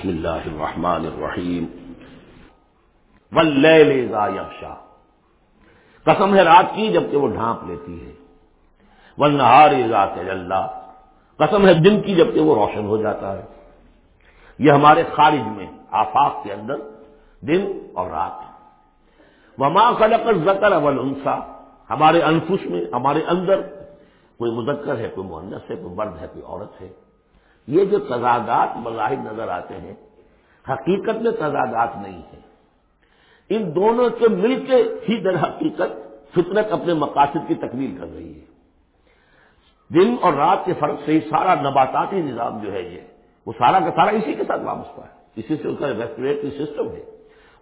بسم اللہ الرحمن الرحیم. واللیل اذا یغشا. قسم ہے رات کی جبکہ وہ ڈھانپ لیتی ہے. والنہار اذا تجلا قسم ہے دن کی جبکہ وہ روشن ہو جاتا ہے. یہ ہمارے خارج میں، آفاق کے اندر، دن اور رات. وما خلق الذکر والانثى ہمارے انفس میں، ہمارے اندر کوئی مذکر ہے، کوئی مہنس ہے، کوئی مرد ہے، کوئی عورت ہے. یہ جو تضادات مظاہر نظر آتے ہیں، حقیقت میں تضادات نہیں ہے ان دونوں کے مل کے ہی در حقیقت فطرت اپنے مقاصد کی تکمیل کر رہی ہے۔ دن اور رات کے فرق سے ہی سارا نباتاتی نظام جو ہے یہ، وہ سارا کا سارا اسی کے ساتھ وابستہ ہے۔ اسی سے اس کا ریسپریٹری سسٹم ہے۔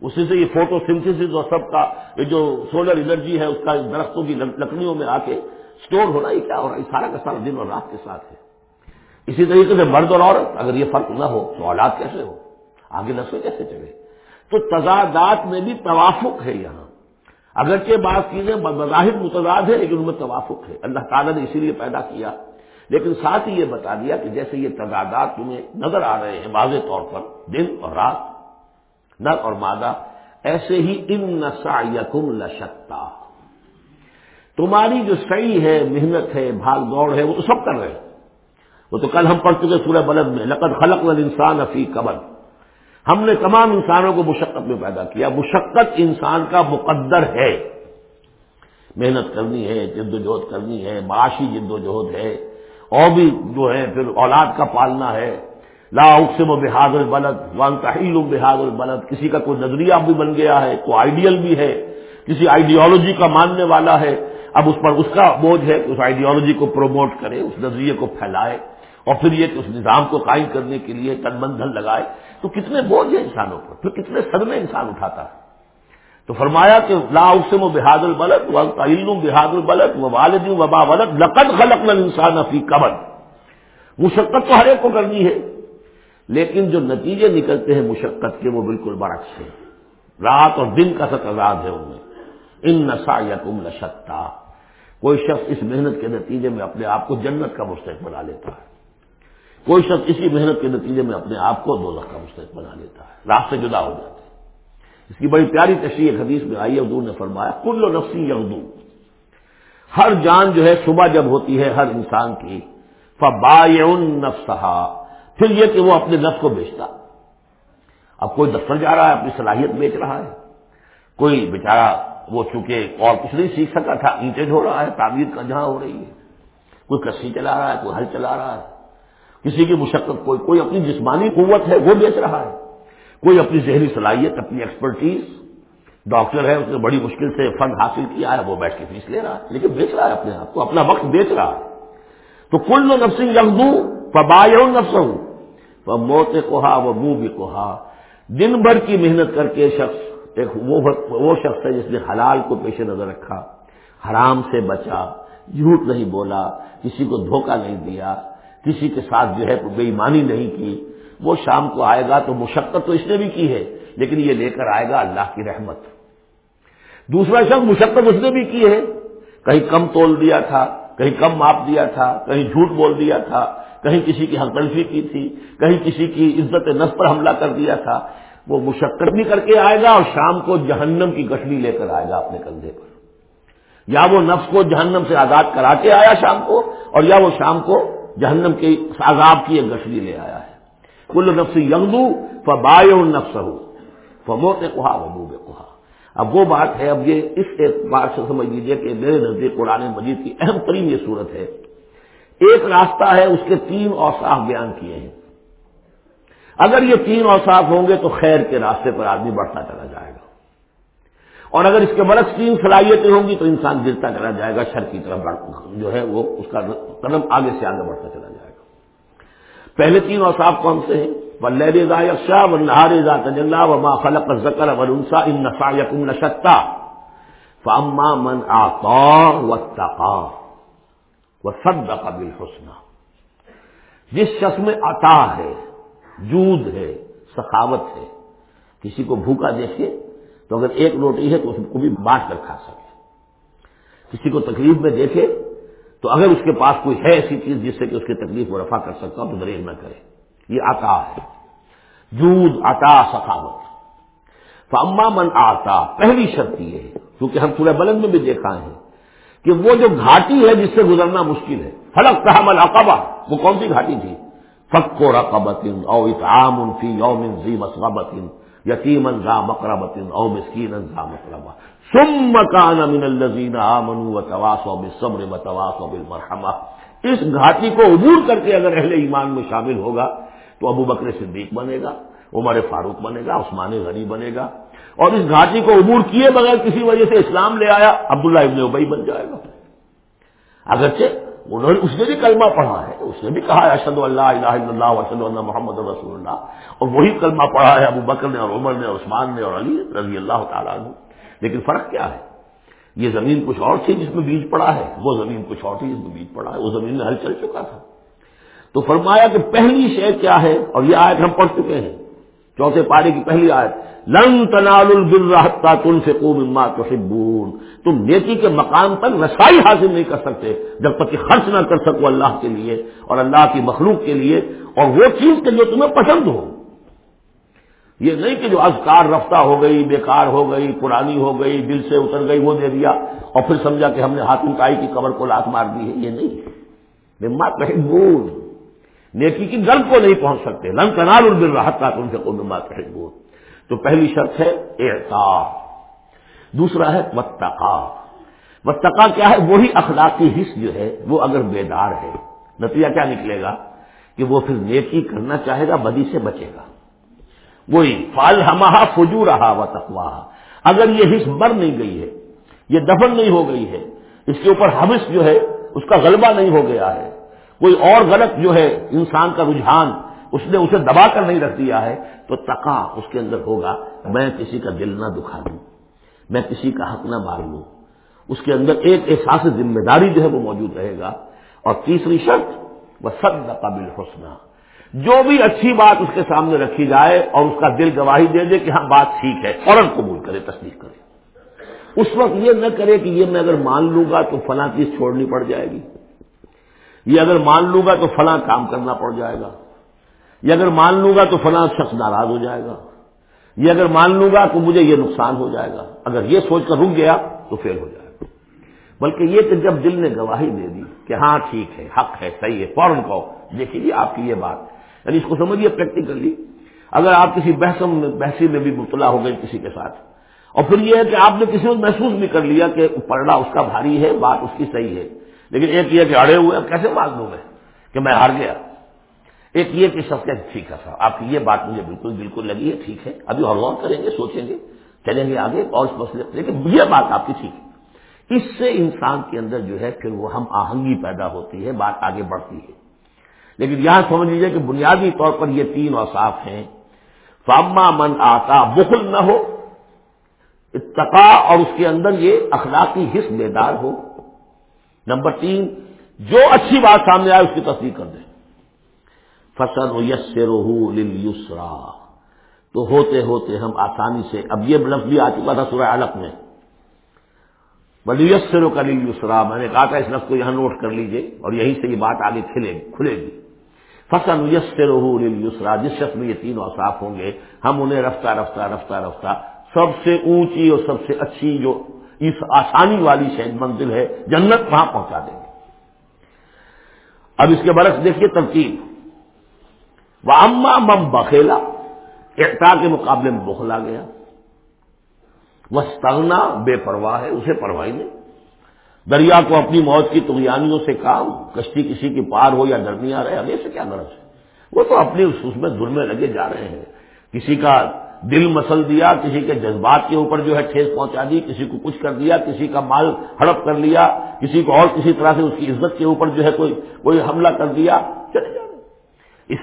اسی سے یہ فوٹو سنتھس اور سب کا یہ جو سولر انرجی ہے، اس کا درختوں کی لکڑیوں میں آ کے اسٹور ہو رہا ہے کیا ہو رہا ہے؟ سارا کا سارا دن اور رات کے ساتھ ہے۔ اسی طریقے سے مرد اور عورت، اگر یہ فرق نہ ہو تو اولاد کیسے ہو؟ آگے نسل کیسے چلے تو تضادات میں بھی توافق ہے یہاں۔ اگرچہ بات چیزیں بظاہر متضاد ہے لیکن ان میں توافق ہے۔ اللہ تعالیٰ نے اسی لیے پیدا کیا۔ لیکن ساتھ ہی یہ بتا دیا کہ جیسے یہ تضادات تمہیں نظر آ رہے ہیں واضح طور پر، دن اور رات، نر اور مادہ، ایسے ہی ان نسا یقم لشکتا تمہاری جو صحیح ہے، محنت ہے، بھاگ دوڑ ہے، وہ تو سب کر رہے ہیں۔ وہ تو کل ہم پڑھ چکے سورہ بلد میں، لقد خلق انسان افی قبل ہم نے تمام انسانوں کو مشقت میں پیدا کیا۔ مشقت انسان کا مقدر ہے۔ محنت کرنی ہے، جد و جہد کرنی ہے، معاشی جد و جہد ہے۔ اور بھی جو ہے، پھر اولاد کا پالنا ہے۔ لا اقسم و بحاد البلد وان تحیل بحاد البلد۔ کسی کا کوئی نظریہ بھی بن گیا ہے، کوئی آئیڈیل بھی ہے، کسی آئیڈیالوجی کا ماننے والا ہے۔ اب اس پر اس کا بوجھ ہے کہ اس آئیڈیالوجی کو پروموٹ کرے، اس نظریے کو پھیلائے۔ اور پھر یہ کہ اس نظام کو قائم کرنے کے لیے تن بندھن لگائے، تو کتنے بوجھ ہیں انسانوں پر؟ پھر کتنے صدمے انسان اٹھاتا ہے؟ تو فرمایا کہ لا اسم و بحاد البلد و تعلم بحاد البلد و والد وبا ولد لقد خلق انسان فی قبل مشقت تو ہر ایک کو کرنی ہے، لیکن جو نتیجے نکلتے ہیں مشقت کے وہ بالکل برعکس ہیں۔ رات اور دن کا ستزاد ہے ان میں۔ ان نسا یقم کوئی شخص اس محنت کے نتیجے میں اپنے آپ کو جنت کا مستحق بنا لیتا ہے۔ کوئی شخص اسی محنت کے نتیجے میں اپنے آپ کو دو کا مستحق بنا لیتا ہے راہ سے جدا ہو جاتے ہیں۔ اس کی بڑی پیاری تشریح حدیث میں آئی حضور نے فرمایا، کل و نفسی یغدو۔ ہر جان جو ہے صبح جب ہوتی ہے، ہر انسان کی فبا نفسہا۔ پھر یہ کہ وہ اپنے نفس کو بیچتا۔ اب کوئی دفتر جا رہا ہے، اپنی صلاحیت بیچ رہا ہے۔ کوئی بیچارہ وہ چونکہ اور کچھ نہیں سیکھ سکا تھا اینٹیں ڈھو رہا ہے، تعمیر کا جہاں ہو رہی ہے۔ کوئی کسی چلا رہا ہے، کوئی ہل چلا رہا ہے۔ کسی کی مشقت کوئی کوئی اپنی جسمانی قوت ہے، وہ بیچ رہا ہے۔ کوئی اپنی ذہنی صلاحیت، اپنی ایکسپرٹیز ڈاکٹر ہے، اس نے بڑی مشکل سے فنڈ حاصل کیا ہے، وہ بیٹھ کے فیس لے رہا ہے، لیکن بیچ رہا ہے اپنے آپ کو، اپنا وقت بیچ رہا ہے۔ تو کل نفسنگ یغدو فبا نفس ہوں موت کوہا وہ منہ بھی کوہا۔ دن بھر کی محنت کر کے شخص، ایک وہ شخص ہے جس نے حلال کو پیش نظر رکھا، حرام سے بچا، جھوٹ نہیں بولا، کسی کو دھوکہ نہیں دیا کسی کے ساتھ جو ہے بے ایمانی نہیں کی، وہ شام کو آئے گا تو مشقت تو اس نے بھی کی ہے، لیکن یہ لے کر آئے گا اللہ کی رحمت۔ دوسرا شخص مشقت اس نے بھی کی ہے۔ کہیں کم تول دیا تھا، کہیں کم ماپ دیا تھا، کہیں جھوٹ بول دیا تھا، کہیں کسی کی ہمتلفی کی تھی، کہیں کسی کی عزت نف پر حملہ کر دیا تھا۔ وہ مشقت بھی کر کے آئے گا اور شام کو جہنم کی گشنی لے کر آئے گا اپنے کندھے پر۔ یا وہ نفس کو جہنم سے آزاد کرا کے آیا شام کو، اور یا وہ شام کو جہنم کے عذاب کی ایک گشری لے آیا ہے۔ کل نفس یغدو فبائے نفس ہو فموت کوہا وبوب کوہا اب وہ بات ہے، اب یہ اس اعتبار سے سمجھ لیجیے کہ میرے نزدیک قرآن مجید کی اہم ترین یہ صورت ہے۔ ایک راستہ ہے، اس کے تین اوساف بیان کیے ہیں۔ اگر یہ تین اوساف ہوں گے تو خیر کے راستے پر آدمی بڑھتا چلا جائے گا۔ اور اگر اس کے برعکس تین صلاحیتیں ہوں گی تو انسان گرتا چلا جائے گا، شر کی طرف جو ہے وہ اس کا قدم آگے سے آگے بڑھتا چلا جائے گا۔ پہلے تین اوساف کون سے ہیں؟ ولہ یکشا و نہار تجلّہ و ما خلق ذکر و انسا ان نسا یقم نشتا فاما من آتا و تقا وہ سب قبل حسن جس شخص میں عطا ہے، جود ہے، سخاوت ہے، کسی کو بھوکا دیکھے تو اگر ایک روٹی ہے تو اس کو بھی بانٹ کر کھا سکے۔ کسی کو تکلیف میں دیکھے تو اگر اس کے پاس کوئی ہے ایسی چیز جس سے کہ اس کی تکلیف کو رفع کر سکتا ہو تو دریغ نہ کرے۔ یہ آتا ہے۔ جود، عطا، سخاوت۔ فاما من آتا، پہلی شرط یہ ہے، کیونکہ ہم سورہ بلند میں بھی دیکھا ہے کہ وہ جو گھاٹی ہے جس سے گزرنا مشکل ہے فلک تحمل اقبا وہ کون سی گھاٹی تھی؟ فک و رقبت او اطعام فی یوم ذی مسغبت یتیما ذا مقربت او مسکینا ذا مقربہ۔ ثم كان من الذين امنوا وتواصوا بالصبر وتواصوا بالمرحمہ۔ اس گھاٹی کو عبور کر کے اگر اہل ایمان میں شامل ہوگا تو ابو بکر صدیق بنے گا، عمر فاروق بنے گا، عثمان غنی بنے گا۔ اور اس گھاٹی کو عبور کیے بغیر کسی وجہ سے اسلام لے آیا، عبداللہ ابن ابئی بن جائے گا۔ اگرچہ انہوں نے اس نے بھی کلمہ پڑھا ہے، اس نے بھی کہا ہے اشد اللہ الہ الا اللہ وسد اللہ محمد رسول اللہ۔ اور وہی کلمہ پڑھا ہے ابو بکر نے اور عمر نے اور عثمان نے اور علی رضی اللہ تعالیٰ عنہ۔ لیکن فرق کیا ہے؟ یہ زمین کچھ اور تھی جس میں بیج پڑا ہے۔ وہ زمین کچھ اور تھی جس میں بیج پڑا ہے۔ وہ زمین میں ہل چل چکا تھا۔ تو فرمایا کہ پہلی شے کیا ہے؟ اور یہ آیت ہم پڑھ چکے ہیں۔ چوتھے پارے کی پہلی آیت، لن تنال البر تن سے کو مما تو تم نیکی کے مقام پر رسائی حاصل نہیں کر سکتے، جب تک کہ خرچ نہ کر سکو اللہ کے لیے اور اللہ کی مخلوق کے لیے اور وہ چیز کے جو تمہیں پسند ہو۔ یہ نہیں کہ جو ازکار رفتہ ہو گئی، بیکار ہو گئی، پرانی ہو گئی، دل سے اتر گئی، وہ دے دیا اور پھر سمجھا کہ ہم نے ہاتھ اٹھائی کی قبر کو لات مار دی ہے۔ یہ نہیں۔ مات محبوب نیکی کی گرد کو نہیں پہنچ سکتے۔ لن کنال البر راحت کا تم سے کو مات تو پہلی شرط ہے اعتا دوسرا ہے متقا متقا کیا ہے؟ وہی اخلاقی حص جو ہے، وہ اگر بیدار ہے، نتیجہ کیا نکلے گا؟ کہ وہ پھر نیکی کرنا چاہے گا، بدی سے بچے گا۔ وہی فال ہما فجو رہا و تقوا اگر یہ حص مر نہیں گئی ہے، یہ دفن نہیں ہو گئی ہے، اس کے اوپر حمس جو ہے، اس کا غلبہ نہیں ہو گیا ہے کوئی اور غلط جو ہے انسان کا رجحان اس نے اسے دبا کر نہیں رکھ دیا ہے، تو تقا اس کے اندر ہوگا، میں کسی کا دل نہ دکھا دوں میں کسی کا حق نہ مار لوں اس کے اندر ایک احساس ذمہ داری جو ہے وہ موجود رہے گا۔ اور تیسری شرط وہ سب قابل حسنہ جو بھی اچھی بات اس کے سامنے رکھی جائے اور اس کا دل گواہی دے دے کہ ہاں بات ٹھیک ہے، فوراً قبول کرے، تصدیق کرے۔ اس وقت یہ نہ کرے کہ یہ میں اگر مان لوں گا تو فلاں چیز چھوڑنی پڑ جائے گی۔ یہ اگر مان لوں گا تو فلاں کام کرنا پڑ جائے گا۔ یہ اگر مان لوں گا تو فلاں شخص ناراض ہو جائے گا۔ یہ اگر مان لوں گا تو مجھے یہ نقصان ہو جائے گا۔ اگر یہ سوچ کر رک گیا تو فیل ہو جائے گا۔ بلکہ یہ کہ جب دل نے گواہی دے دی کہ ہاں ٹھیک ہے، حق ہے، صحیح ہے، فوراً کہو۔ دیکھیے جی آپ کی یہ بات۔ یعنی اس کو سمجھیے پریکٹیکلی اگر آپ کسی بحثم بحثی میں بھی مبتلا ہو گئے کسی کے ساتھ۔ اور پھر یہ ہے کہ آپ نے کسی کو محسوس بھی کر لیا کہ پڑھنا اس کا بھاری ہے، بات اس کی صحیح ہے۔ لیکن ایک یہ کہ اڑے ہوئے کیسے مان دوں میں کہ میں ہار گیا؟ ایک یہ کہ سب ٹھیک ہے صاحب، آپ کی یہ بات مجھے بالکل بالکل لگی ہے، ٹھیک ہے، ابھی اور غور کریں گے، سوچیں گے، چلیں گے آگے، اور اس مسئلے لیکن یہ بات آپ کی ٹھیک ہے۔ اس سے انسان کے اندر جو ہے، پھر وہ ہم آہنگی پیدا ہوتی ہے، بات آگے بڑھتی ہے۔ لیکن یہاں سمجھ لیجیے کہ بنیادی طور پر یہ تین اوساف ہیں۔ فاما من آتا بخل نہ ہو اتقا، اور اس کے اندر یہ اخلاقی حص بیدار ہو۔ نمبر تین، جو اچھی بات سامنے آئے اس کی تصدیق کر دیں۔ فصل و یس روحرا تو ہوتے ہوتے ہم آسانی سے، اب یہ لفظ بھی آ چکا تھا سورہ علق میں۔ بل یسرو کا یسرا میں نے کہا تھا اس لفظ کو یہاں نوٹ کر لیجیے اور یہیں سے یہ بات آگے کھلے کھلے گی۔ فصل یسر یسرا جس شخص میں یہ تین اوساف ہوں گے، ہم انہیں رفتہ رفتہ رفتہ رفتہ سب سے اونچی اور سب سے اچھی جو اس آسانی والی شہد منزل ہے، جنت وہاں پہنچا دیں گے۔ اب اس کے برعکس دیکھیے ترتیب۔ وہ اما مم بخیلا اقتا کے مقابلے میں بخلا گیا۔ وہ ستگنا بے پرواہ ہے، اسے پرواہی نہیں۔ دریا کو اپنی موت کی تغیانیوں سے کام، کشتی کسی کی پار ہو یا درمیان رہے، ہمیں سے کیا غرض ہے؟ وہ تو اپنی اس میں دھر میں لگے جا رہے ہیں۔ کسی کا دل مسل دیا، کسی کے جذبات کے اوپر جو ہے ٹھیس پہنچا دی، کسی کو کچھ کر دیا، کسی کا مال ہڑپ کر لیا، کسی کو اور کسی طرح سے اس کی عزت کے اوپر جو ہے کوئی کوئی حملہ کر دیا، چلے جا اس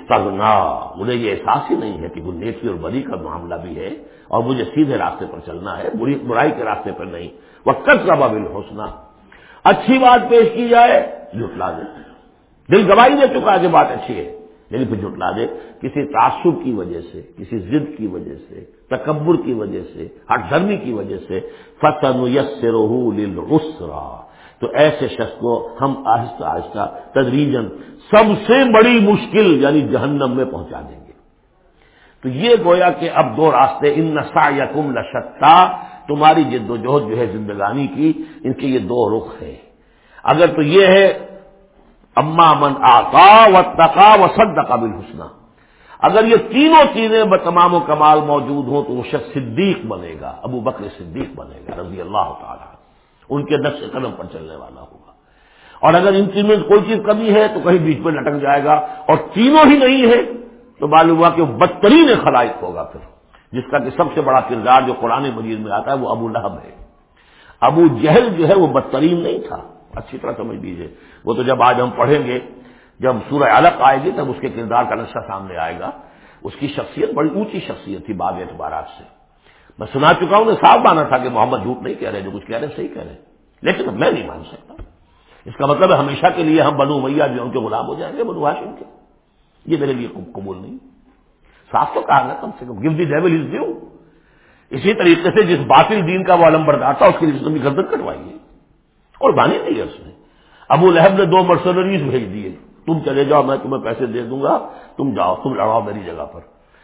مجھے یہ احساس ہی نہیں ہے کہ وہ نیکی اور بری کا معاملہ بھی ہے اور مجھے سیدھے راستے پر چلنا ہے، بری، برائی کے راستے پر نہیں۔ وہ کس کا بابل حوصلہ اچھی بات پیش کی جائے جھٹلا دے۔ دل گواہی دے چکا ہے کہ بات اچھی ہے۔ لیکن پھر جھٹلا دے، کسی تعصب کی وجہ سے، کسی ضد کی وجہ سے، تکبر کی وجہ سے ہٹ دھرمی کی وجہ سے فتن یس تو ایسے شخص کو ہم آہستہ آہستہ تدریجن سب سے بڑی مشکل یعنی جہنم میں پہنچا دیں گے۔ تو یہ گویا کہ اب دو راستے، ان نسا یا کم تمہاری جد و جہد جو ہے زندگانی کی، ان کے یہ دو رخ ہے اگر تو یہ ہے اما من آقا و تقا و سد قابل حسنا اگر یہ تینوں چیزیں تمام و کمال موجود ہوں تو وہ شخص صدیق بنے گا، ابو بکر صدیق بنے گا، رضی اللہ تعالیٰ ان کے نقش قدم پر چلنے والا ہوگا۔ اور اگر ان چیزوں میں کوئی چیز کمی ہے تو کہیں بیچ میں لٹک جائے گا۔ اور تینوں ہی نہیں ہے تو معلوم ہوا کہ وہ بدترین خلائق ہوگا پھر۔ جس کا کہ سب سے بڑا کردار جو قرآن مجید میں آتا ہے وہ ابو لہب ہے۔ ابو جہل جو ہے وہ بدترین نہیں تھا۔ اچھی طرح سمجھ لیجیے وہ تو جب آج ہم پڑھیں گے، جب سورہ الگ آئے گی، تب اس کے کردار کا نقشہ سامنے آئے گا۔ اس کی شخصیت بڑی اونچی شخصیت تھی بعض اعتبارات سے۔ میں سنا چکا ہوں صاف مانا تھا کہ محمد جھوٹ نہیں کہہ رہے، جو کچھ کہہ رہے، صحیح کہہ رہے۔ لیکن میں نہیں مان سکتا۔ اس کا مطلب ہے ہمیشہ کے لیے ہم بنو میاں جو ان کے غلام ہو جائیں گے، بنو ہاشم کے۔ یہ میرے لیے قبول نہیں۔ صاف تو کہا نا، کم سے کم۔ Give the devil his due اسی طریقے سے جس باطل دین کا وہ علم بردار تھا اس کے لیے گردن کٹوائیے۔ اور بانی نہیں ہے اس نے۔ ابو لہب نے دو مرسنریز بھیج دیے۔ تم چلے جاؤ، میں تمہیں پیسے دے دوں گا۔ تم جاؤ، تم لڑاؤ میری جگہ پر۔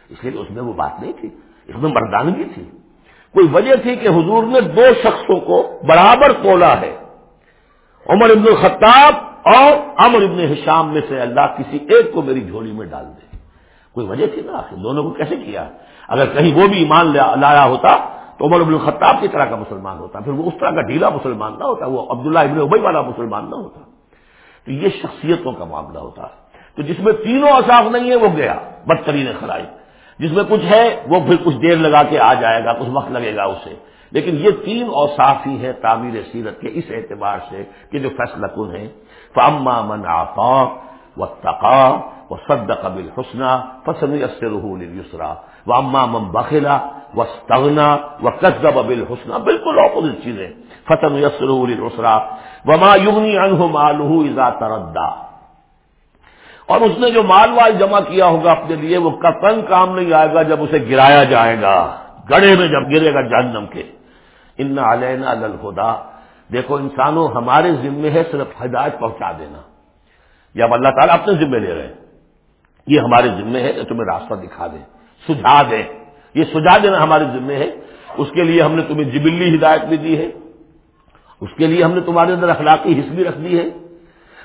اس لیے اس میں وہ بات نہیں تھی۔ اس میں مردانگی تھی۔ کوئی وجہ تھی کہ حضور نے دو شخصوں کو برابر تولا ہے۔ عمر ابن الخطاب اور امر ابن حشام میں سے اللہ کسی ایک کو میری جھولی میں ڈال دے۔ کوئی وجہ تھی نا؟ آخر دونوں کو کیسے کیا؟ اگر کہیں وہ بھی ایمان لایا ہوتا تو عمر ابن الخطاب کی طرح کا مسلمان ہوتا، پھر وہ اس طرح کا ڈھیلا مسلمان نہ ہوتا، وہ عبداللہ ابن ابئی والا مسلمان نہ ہوتا۔ تو یہ شخصیتوں کا معاملہ ہوتا۔ ہے تو جس میں تینوں اصاف نہیں ہے وہ گیا، بدترین خلائی جس میں کچھ ہے، وہ پھر کچھ دیر لگا کے آ جائے گا، کچھ وقت لگے گا اسے۔ لیکن یہ تین اوساف ہی ہے تعمیر سیرت کے اس اعتبار سے کہ جو فیصلہ کن ہے فاما من آفا و تقا و سد قبل حسنا فسن من بخلا و استغنا و قصب ابل بالکل اپوزٹ چیزیں فتن یسر السرا وما یغنی انہ مالہ اذا تردا اور اس نے جو مال وال جمع کیا ہوگا اپنے لیے، وہ کتن کام نہیں آئے گا جب اسے گرایا جائے گا. گڑے میں جب گرے گا جہنم کے. ان علینا الخدا دیکھو انسانوں ہمارے ذمے ہے صرف ہدایت پہنچا دینا. جب اللہ تعالیٰ اپنے ذمے لے رہے ہیں یہ ہمارے ذمے ہے کہ تمہیں راستہ دکھا دیں، سجھا دیں۔ یہ سجھا دینا ہمارے ذمے ہے۔ اس کے لیے ہم نے تمہیں جبلی ہدایت بھی دی ہے۔ اس کے لیے ہم نے تمہارے اندر اخلاقی حص بھی رکھ دی ہے۔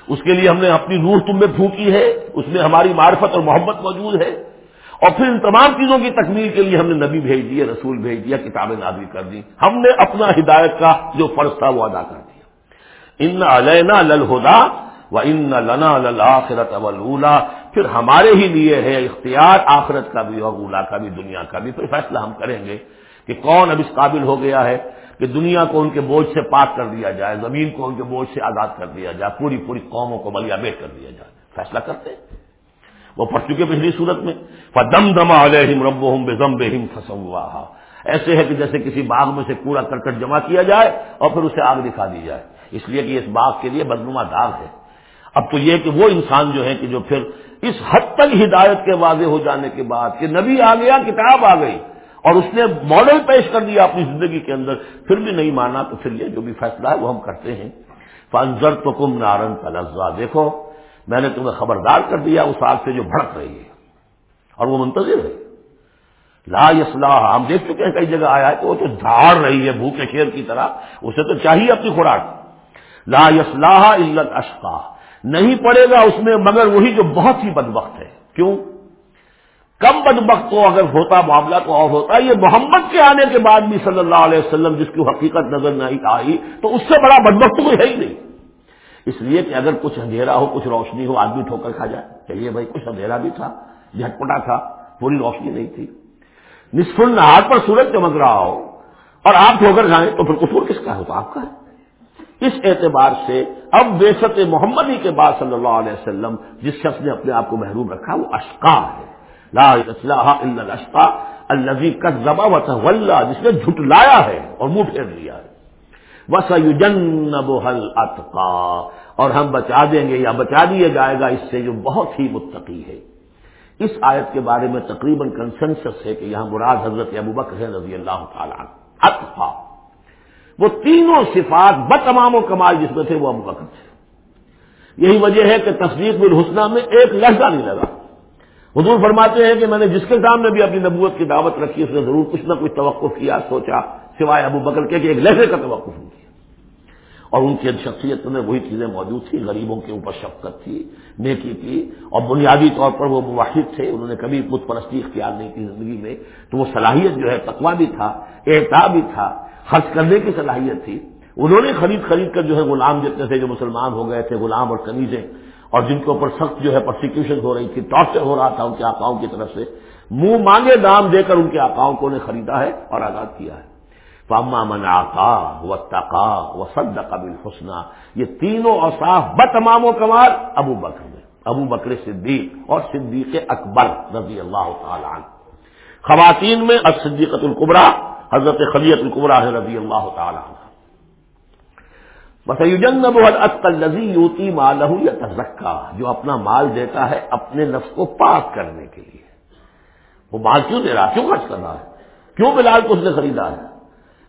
اس کے لیے ہم نے اپنی روح تم میں پھونکی ہے۔ اس میں ہماری معرفت اور محبت موجود ہے۔ اور پھر ان تمام چیزوں کی تکمیل کے لیے ہم نے نبی بھیج دیے رسول بھیج دیا، کتابیں نازل کر دی ہم نے اپنا ہدایت کا جو فرض تھا وہ ادا کر دیا۔ ان علینا للہدا و ان لنا للآخرت اولا پھر ہمارے ہی لیے ہے اختیار، آخرت کا بھی اور اولا کا بھی، دنیا کا بھی۔ پھر فیصلہ ہم کریں گے کہ کون اب اس قابل ہو گیا ہے کہ دنیا کو ان کے بوجھ سے پاک کر دیا جائے، زمین کو ان کے بوجھ سے آزاد کر دیا جائے، پوری پوری قوموں کو ملیا بیٹ کر دیا جائے۔ فیصلہ کرتے وہ پڑھ چکے پچھلی صورت میں۔ فدم دما علیہم رب بے زم بے ایسے ہے کہ جیسے کسی باغ میں سے کوڑا کرکٹ جمع کیا جائے اور پھر اسے آگ دکھا دی جائے۔ اس لیے کہ اس باغ کے لیے بدنما داغ ہے۔ اب تو یہ کہ وہ انسان جو ہے کہ جو پھر اس حد تک ہدایت کے واضح ہو جانے کے بعد کہ نبی آ گیا، کتاب آ گئی اور اس نے ماڈل پیش کر دیا اپنی زندگی کے اندر، پھر بھی نہیں مانا تو پھر یہ جو بھی فیصلہ ہے وہ ہم کرتے ہیں۔ فنزر تو کم نارن تلزا دیکھو، میں نے تمہیں خبردار کر دیا اس آگ سے جو بھڑک رہی ہے اور وہ منتظر ہے۔ لا یسلاح ہم دیکھ چکے ہیں، کئی جگہ آیا ہے کہ وہ تو جھاڑ رہی ہے بھوکے شیر کی طرح، اسے تو چاہیے اپنی خوراک۔ لا یسلاح علت اشقا نہیں پڑے گا اس میں، مگر وہی جو بہت ہی بد وقت ہے۔ کیوں؟ کم بد وقت کو اگر ہوتا، معاملہ تو اور ہوتا۔ یہ محمد کے آنے کے بعد بھی صلی اللہ علیہ وسلم جس کی حقیقت نظر نہیں آئی، تو اس سے بڑا بد وقت کوئی ہے ہی نہیں۔ اس لیے کہ اگر کچھ اندھیرا ہو، کچھ روشنی ہو، آدمی ٹھوکر کھا جائے۔ چلیے بھائی، کچھ اندھیرا بھی تھا، جھٹپٹا تھا، پوری روشنی نہیں تھی۔ نصف النہار پر سورج چمک رہا ہو اور آپ ٹھوکر جائیں تو پھر قصور کس کا ہے؟ تو آپ کا ہے۔ اس اعتبار سے اب بےست محمدی کے بعد صلی اللہ علیہ وسلم جس شخص نے اپنے آپ کو محروم رکھا وہ اشقا ہے۔ لا اشقا الزی کا زبا و جس نے جھٹلایا ہے اور منہ پھیر لیا ہے۔ بس جن اور ہم بچا دیں گے یا بچا دیا جائے گا اس سے جو بہت ہی متقی ہے۔ اس آیت کے بارے میں تقریباً کنسنسس ہے کہ یہاں مراد حضرت ابو بکر رضی اللہ تعالیٰ اتفا وہ تینوں صفات بتمام و کمال جس میں تھے وہ ابو بکر تھے۔ یہی وجہ ہے کہ تصدیق بالحسنہ میں ایک لہجہ نہیں لگا۔ حضور فرماتے ہیں کہ میں نے جس کے سامنے بھی اپنی نبوت کی دعوت رکھی، اس نے ضرور کچھ نہ کچھ توقف کیا، سوچا سوائے ابو بکر کے کہ ایک لہجے کا توقف نہیں کیا اور ان کی شخصیت میں وہی چیزیں موجود تھیں، غریبوں کے اوپر شفقت تھی، نیکی تھی اور بنیادی طور پر وہ مواحد تھے، انہوں نے کبھی بت پرستی اختیار نہیں کی زندگی میں۔ تو وہ صلاحیت جو ہے تقوا بھی تھا احتا بھی تھا خرچ کرنے کی صلاحیت تھی۔ انہوں نے خرید خرید کر جو ہے غلام جتنے تھے جو مسلمان ہو گئے تھے، غلام اور کنیزیں، اور جن کے اوپر سخت جو ہے پرسیکیوشن ہو رہی تھی ٹارچر ہو رہا تھا ان کے آقاؤں کی طرف سے۔ منہ مانگے دام دے کر ان کے آقاؤں کو نے خریدا ہے اور آزاد کیا ہے۔ فاما من آقا و تقا و سد قبل حسنا یہ تینوں اوصاف بتمام و کمال ابو بکر میں۔ ابو بکر صدیق اور صدیق اکبر رضی اللہ تعالی عنہ۔ خواتین میں صدیقت القبرا حضرت خلیت القبرا ہے رضی اللہ تعالی عنہ۔ بس لذی یوتی مالہ یا تزکا جو اپنا مال دیتا ہے اپنے نفس کو پاک کرنے کے لیے۔ وہ مال کیوں دے رہا کیوں خرچ کر رہا ہے؟ کیوں بلال کو اس نے خریدا ہے؟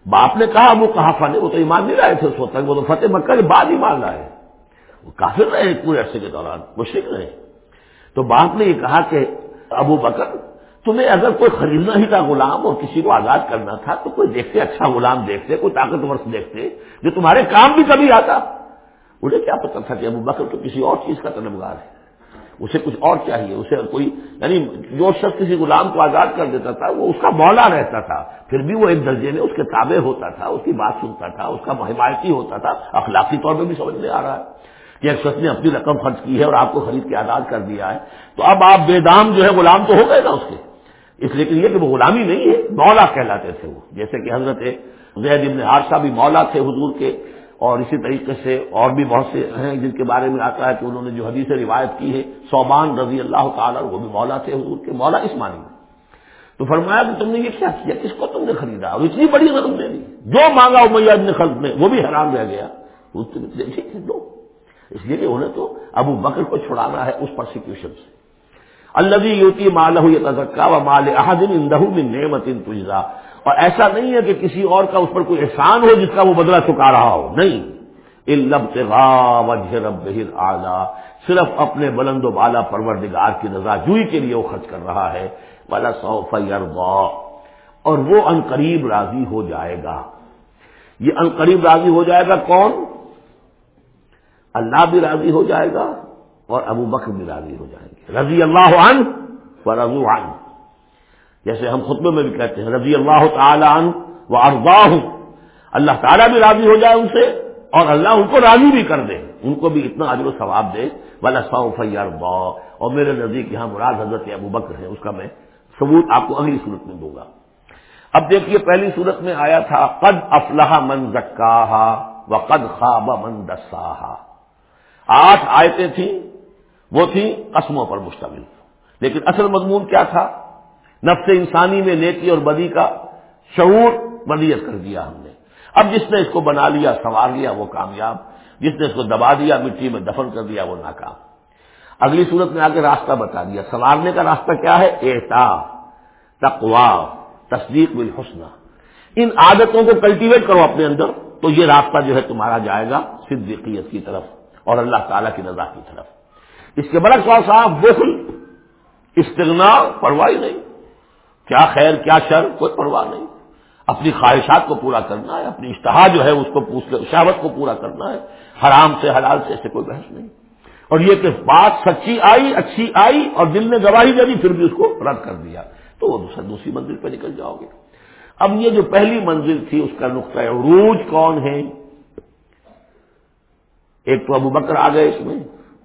باپ نے کہا وہ کہا فن وہ تو ایمان نہیں رہے تھے اس وقت وہ تو فتح مکہ کے بعد ایمان لائے۔ وہ کافر رہے پورے عرصے کے دوران مشرق رہے۔ تو باپ نے یہ کہا کہ ابو بکر تمہیں اگر کوئی خریدنا ہی تھا غلام اور کسی کو آزاد کرنا تھا، تو کوئی دیکھتے اچھا غلام دیکھتے، کوئی طاقتور سے دیکھتے، جو تمہارے کام بھی کبھی آتا۔ انہیں کیا پتا تھا کہ ابو بکر تو کسی اور چیز کا طلبگار ہے۔ اسے کچھ اور چاہیے، اسے کوئی یعنی جو شخص کسی غلام کو آزاد کر دیتا تھا، وہ اس کا مولا رہتا تھا۔ پھر بھی وہ ایک درجے میں اس کے تابع ہوتا تھا، اس کی بات سنتا تھا، اس کا حمایتی ہوتا تھا۔ اخلاقی طور پہ بھی سمجھ میں آ رہا ہے کہ ایک شخص نے اپنی رقم خرچ کی ہے اور آپ کو خرید کے آزاد کر دیا ہے۔ تو اب آپ بے دام جو ہے غلام تو ہو گئے نا اس کے۔ اس لیے کہ یہ کہ وہ غلامی نہیں ہے، مولا کہلاتے تھے وہ۔ جیسے کہ حضرت زید ابن حادثہ بھی مولا تھے حضور کے، اور اسی طریقے سے اور بھی بہت سے ہیں جن کے بارے میں آتا ہے کہ انہوں نے جو حدیث روایت کی ہے صوبان رضی اللہ تعالیٰ وہ بھی مولا تھے حضور کے، مولا اس معنی میں۔ تو فرمایا کہ تم نے یہ کیا کیا؟ کس کو تم نے خریدا؟ اور اتنی بڑی رقم دے دی۔ جو مانگا میاں ابن خلق نے، وہ بھی حیران رہ گیا۔ دو۔ اس لیے کہ انہیں تو ابو بکر کو چھڑانا ہے اس پرسیکیوشن سے۔ اللہ یوتی مالہ یہ تذکا و مال احدن اندہ نعمت تجزا اور ایسا نہیں ہے کہ کسی اور کا اس پر کوئی احسان ہو جس کا وہ بدلہ چکا رہا ہو. نہیں. وجہ رب آلہ صرف اپنے بلند و بالا پروردگار کی رضا جوئی کے لیے وہ خرچ کر رہا ہے. والا سوف اور وہ قریب راضی ہو جائے گا. یہ قریب راضی ہو جائے گا کون؟ اللہ بھی راضی ہو جائے گا. اور ابو بکر بھی راضی ہو جائیں گے۔ رضی اللہ عنہ و رضو عنہ۔ جیسے ہم خطبے میں بھی کہتے ہیں، رضی اللہ تعالی عنہ و ارضا ہوں اللہ تعالیٰ بھی راضی ہو جائے ان سے اور اللہ ان کو راضی بھی کر دے۔ ان کو بھی اتنا عجر و ثواب دے۔ والا صوف اربا اور میرے نزدیک یہاں مراد حضرت ابو بکر ہے اس کا میں ثبوت آپ کو اگلی صورت میں دوں گا۔ اب دیکھیے، پہلی صورت میں آیا تھا، قد افلاح من زکا و قد خواب من دسا آٹھ آیتیں تھیں۔ وہ تھیں قسموں پر مشتمل۔ لیکن اصل مضمون کیا تھا؟ نفس انسانی میں نیکی اور بدی کا شعور بدیت کر دیا ہم نے۔ اب جس نے اس کو بنا لیا، سنوار لیا، وہ کامیاب۔ جس نے اس کو دبا دیا، مٹی میں دفن کر دیا، وہ ناکام۔ اگلی صورت میں آ کے راستہ بتا دیا۔ سنوارنے کا راستہ کیا ہے؟ احتا تقوا، تصدیق بالحسنہ۔ ان عادتوں کو کلٹیویٹ کرو اپنے اندر، تو یہ راستہ جو ہے تمہارا جائے گا، صدیقیت کی طرف اور اللہ تعالی کی رضا کی طرف۔ اس کے برعکس صاحب، بخل استغنا پرواہ نہیں۔ کیا خیر، کیا شر، کوئی پرواہ نہیں۔ اپنی خواہشات کو پورا کرنا ہے، اپنی اشتہا جو ہے اس کو شہوت کو پورا کرنا ہے۔ حرام سے، حلال سے ایسے کوئی بحث نہیں۔ اور یہ کہ بات سچی آئی، اچھی آئی اور دل نے گواہی دے دی، پھر بھی اس کو رد کر دیا۔ تو وہ دوسرا دوسری منزل پہ نکل جاؤ گے۔ اب یہ جو پہلی منزل تھی، اس کا نقطۂ عروج کون ہے؟ ایک تو ابو بکر آ گئے اس میں۔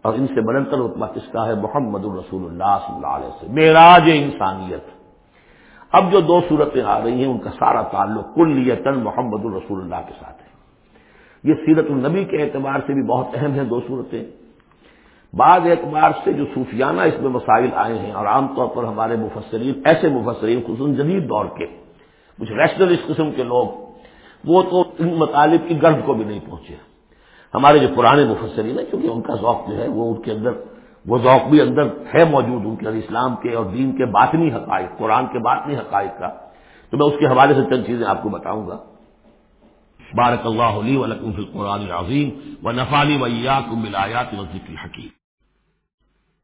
اور ان سے بلندر اتما کس کا ہے محمد الرسول اللہ صلی اللہ علیہ وسلم، معراج انسانیت۔ اب جو دو صورتیں آ رہی ہیں، ان کا سارا تعلق کل محمد الرسول اللہ کے ساتھ ہے۔ یہ سیرت النبی کے اعتبار سے بھی بہت اہم ہیں دو صورتیں۔ بعض اعتبار سے جو صوفیانہ اس میں مسائل آئے ہیں، اور عام طور پر ہمارے مفسرین، ایسے مفسرین، خصوصاً جدید دور کے، کچھ ریشنل اس قسم کے لوگ، وہ تو ان مطالب کی گرد کو بھی نہیں پہنچے۔ ہمارے جو پرانے مفسرین ہیں، کیونکہ ان کا ذوق جو ہے، وہ ان کے اندر، وہ ذوق بھی اندر ہے موجود، ان کے اندر اسلام کے اور دین کے باطنی حقائق، قرآن کے باطنی حقائق کا۔ تو میں اس کے حوالے سے چند چیزیں آپ کو بتاؤں گا۔ بارک اللہ علی ولکم فی القرآن العظیم و نفالی ویا کو و ذکر حکیم